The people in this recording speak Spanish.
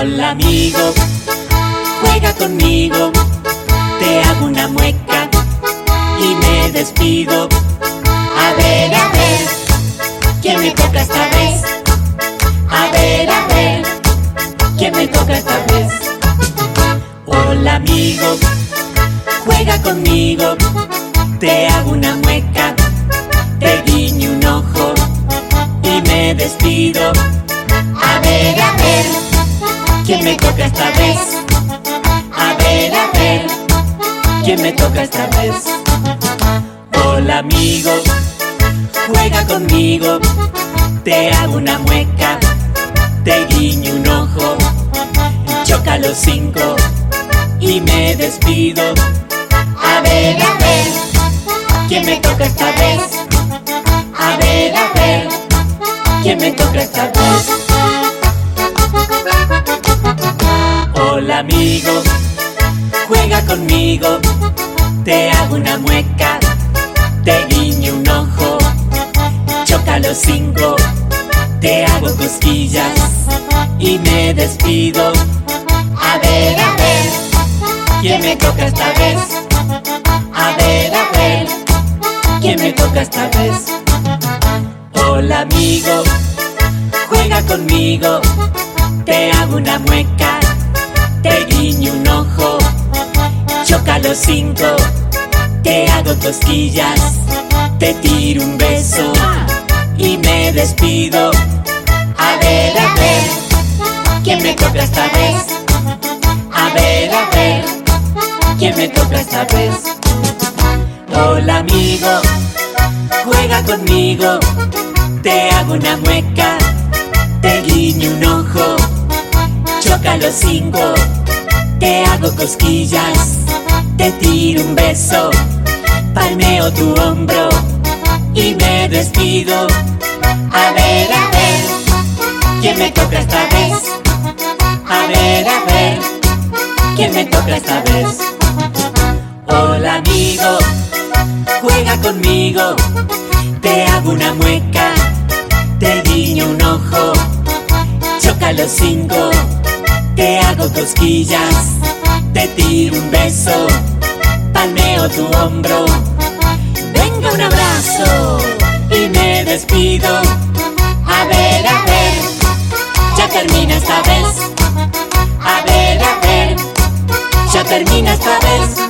Hola amigo, juega conmigo, te hago una mueca y me despido. A ver, a ver, ¿quién me toca esta vez? A ver, a ver, ¿quién me toca esta vez? Hola amigo, juega conmigo, te hago una mueca, te guiño un ojo y me despido. Me toca esta vez? A ver, a ver, ¿quién me toca esta vez? Hola amigo, juega conmigo, te hago una mueca, te guiño un ojo, choca los cinco y me despido. A ver, a ver, ¿quién me toca esta vez? Hola amigo, juega conmigo, te hago una mueca, te guiño un ojo, choca los cinco, te hago cosquillas y me despido. A ver, a ver, ¿quién me toca esta vez? A ver, a ver, ¿quién me toca esta vez? Hola amigo, juega conmigo, te hago una mueca, te guiño un ojo, choca los cinco, te hago cosquillas, te tiro un beso y me despido. A ver, a ver, ¿quién me toca esta vez? A ver, a ver, ¿quién me toca esta vez? Hola amigo, juega conmigo, te hago una mueca, te guiño un ojo, los cinco, te hago cosquillas, te tiro un beso, palmeo tu hombro y me despido. A ver, a ver, ¿quién me toca esta vez? A ver, a ver, ¿quién me toca esta vez? Hola amigo, juega conmigo, te hago una mueca, te guiño un ojo, choca los cinco, te hago cosquillas, te tiro un beso, palmeo tu hombro. Venga un abrazo y me despido. A ver, a ver, ya termina esta vez. A ver, a ver, ya termina esta vez.